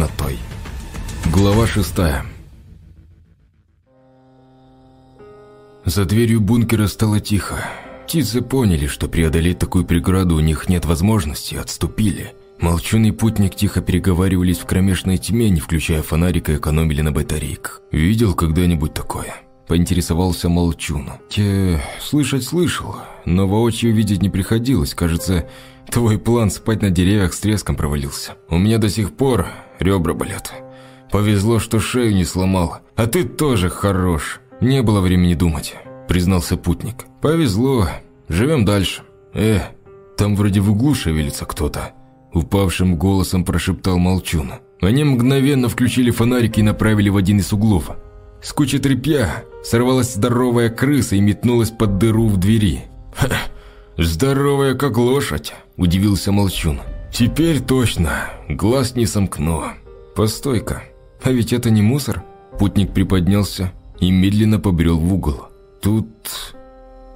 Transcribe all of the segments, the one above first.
темнотой. Глава шестая. За дверью бункера стало тихо. Птицы поняли, что преодолеть такую преграду у них нет возможности, отступили. Молчун и путник тихо переговаривались в кромешной тьме, не включая фонарика, экономили на батарейках. «Видел когда-нибудь такое?» Поинтересовался Молчун. «Те... слышать слышал, но воочию видеть не приходилось. Кажется, твой план спать на деревьях с треском провалился. У меня до сих пор ребра болят. Повезло, что шею не сломал. А ты тоже хорош. Не было времени думать», признался путник. «Повезло. Живем дальше. Э, там вроде в углу шевелится кто-то». Упавшим голосом прошептал Молчун. Они мгновенно включили фонарики и направили в один из углов. С кучи тряпья сорвалась здоровая крыса и метнулась под дыру в двери. «Ха, здоровая как лошадь», – удивился Молчун. «Теперь точно, глаз не сомкну. Постой-ка, а ведь это не мусор?» Путник приподнялся и медленно побрел в угол. «Тут,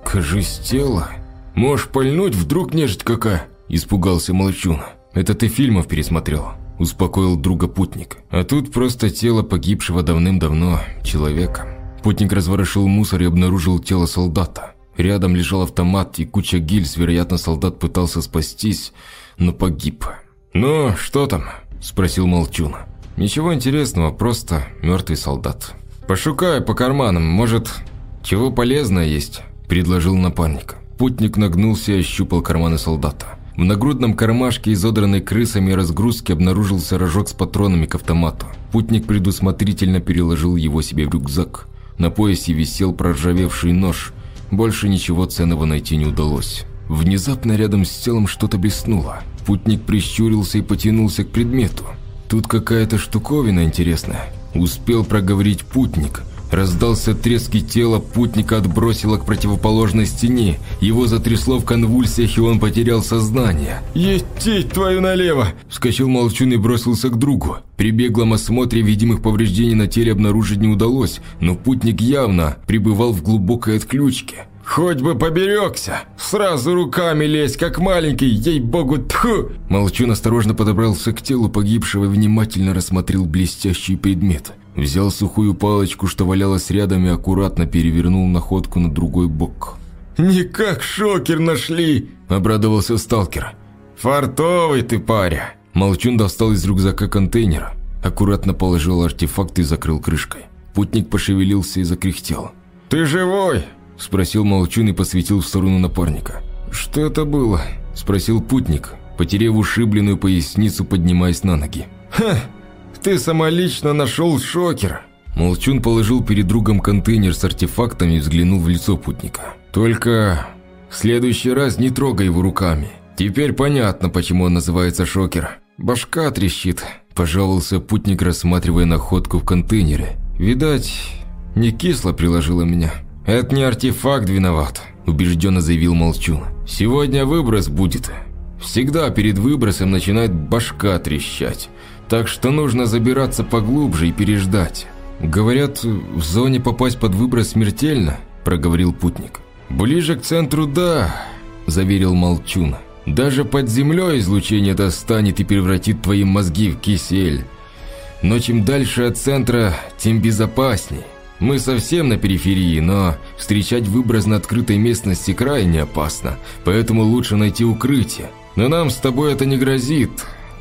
кажись, тело. Можешь пальнуть, вдруг нежить какая?» – испугался Молчун. «Это ты фильмов пересмотрел», – успокоил друга путник. «А тут просто тело погибшего давным-давно человека». Путник разворошил мусор и обнаружил тело солдата. Рядом лежал автомат и куча гильз, вероятно, солдат пытался спастись, но погиб. «Ну, что там?» – спросил Молчун. «Ничего интересного, просто мертвый солдат». «Пошукай по карманам, может, чего полезное есть?» – предложил напарник. Путник нагнулся и ощупал карманы солдата. В нагрудном кармашке, изодранной крысами разгрузки, обнаружился рожок с патронами к автомату. Путник предусмотрительно переложил его себе в рюкзак. На поясе висел проржавевший нож. Больше ничего ценного найти не удалось. Внезапно рядом с телом что-то блеснуло. Путник прищурился и потянулся к предмету. Тут какая-то штуковина интересная. Успел проговорить путник – Раздался треск и тело путника отбросило к противоположной стене. Его затрясло в конвульсиях, и он потерял сознание. «Етить твою налево!» Вскочил Молчун и бросился к другу. При беглом осмотре видимых повреждений на теле обнаружить не удалось, но путник явно пребывал в глубокой отключке. «Хоть бы поберегся! Сразу руками лезь, как маленький, ей-богу, тьфу!» Молчун осторожно подобрался к телу погибшего и внимательно рассмотрел блестящий предмет – Взял сухую палочку, что валялась рядом, и аккуратно перевернул находку на другой бок. «Никак шокер нашли!» – обрадовался сталкер. «Фартовый ты, паря!» Молчун достал из рюкзака контейнера, аккуратно положил артефакт и закрыл крышкой. Путник пошевелился и закряхтел. «Ты живой?» – спросил Молчун и посветил в сторону напарника. «Что это было?» – спросил путник, потеряв ушибленную поясницу, поднимаясь на ноги. «Ха! ты самолично нашел шокер!» Молчун положил перед другом контейнер с артефактами и взглянул в лицо путника. «Только в следующий раз не трогай его руками. Теперь понятно, почему он называется шокер. Башка трещит», – пожаловался путник, рассматривая находку в контейнере. «Видать, не кисло приложила меня». «Это не артефакт виноват», – убежденно заявил Молчун. «Сегодня выброс будет. Всегда перед выбросом начинает башка трещать. Так что нужно забираться поглубже и переждать. Говорят, в зоне попасть под выброс смертельно, проговорил путник. Ближе к центру да, заверил Молчун. Даже под землей излучение достанет и превратит твои мозги в кисель. Но чем дальше от центра, тем безопасней. Мы совсем на периферии, но встречать выброс на открытой местности крайне опасно, поэтому лучше найти укрытие. Но нам с тобой это не грозит.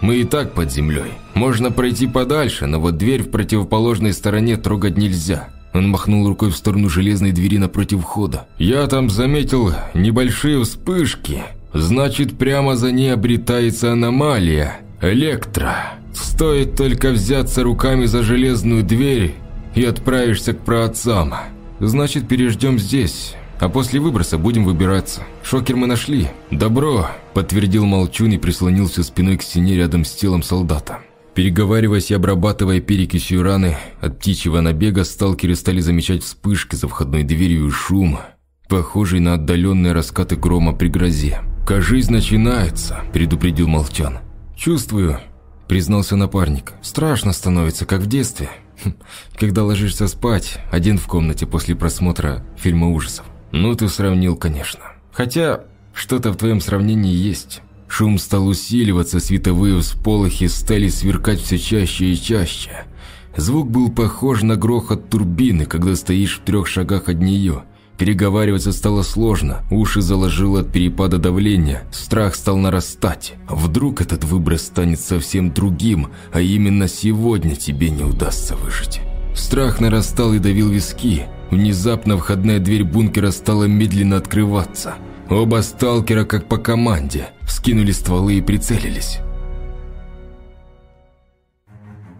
Мы и так под землей. Можно пройти подальше, но вот дверь в противоположной стороне трогать нельзя. Он махнул рукой в сторону железной двери напротив входа. Я там заметил небольшие вспышки. Значит, прямо за ней обретается аномалия. Электро. Стоит только взяться руками за железную дверь и отправишься к праотцам. Значит, переждем здесь. А после выброса будем выбираться. Шокер мы нашли. Добро, подтвердил Молчун и прислонился спиной к стене рядом с телом солдата. Переговариваясь и обрабатывая перекисью раны от птичьего набега, сталкеры стали замечать вспышки за входной дверью и шум, похожий на отдаленные раскаты грома при грозе. «Кажись, начинается», – предупредил Молчан. «Чувствую», – признался напарник. «Страшно становится, как в детстве, когда ложишься спать, один в комнате после просмотра фильма ужасов. Ну, ты сравнил, конечно. Хотя, что-то в твоем сравнении есть. Шум стал усиливаться, световые всполохи стали сверкать все чаще и чаще. Звук был похож на грохот турбины, когда стоишь в трех шагах от нее. Переговариваться стало сложно, уши заложило от перепада давления, страх стал нарастать. Вдруг этот выброс станет совсем другим, а именно сегодня тебе не удастся выжить. Страх нарастал и давил виски. Внезапно входная дверь бункера стала медленно открываться. Оба сталкера, как по команде, вскинули стволы и прицелились.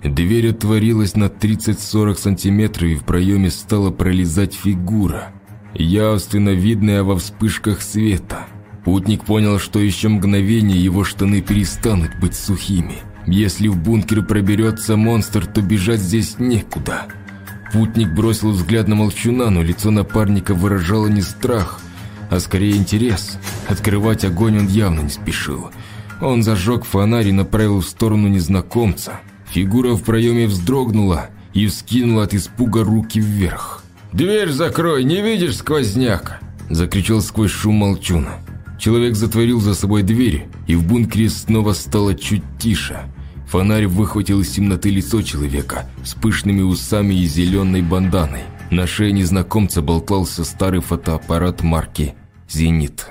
Дверь отворилась на 30-40 сантиметров, и в проеме стала пролезать фигура, явственно видная во вспышках света. Путник понял, что еще мгновение его штаны перестанут быть сухими. Если в бункер проберется монстр, то бежать здесь некуда. Путник бросил взгляд на молчуна, но лицо напарника выражало не страх, а скорее интерес. Открывать огонь он явно не спешил. Он зажег фонарь и направил в сторону незнакомца. Фигура в проеме вздрогнула и вскинула от испуга руки вверх. «Дверь закрой, не видишь сквозняк!» – закричал сквозь шум молчуна. Человек затворил за собой дверь, и в бункере снова стало чуть тише. Фонарь выхватил из темноты лицо человека с пышными усами и зеленой банданой. На шее незнакомца болтался старый фотоаппарат марки «Зенит».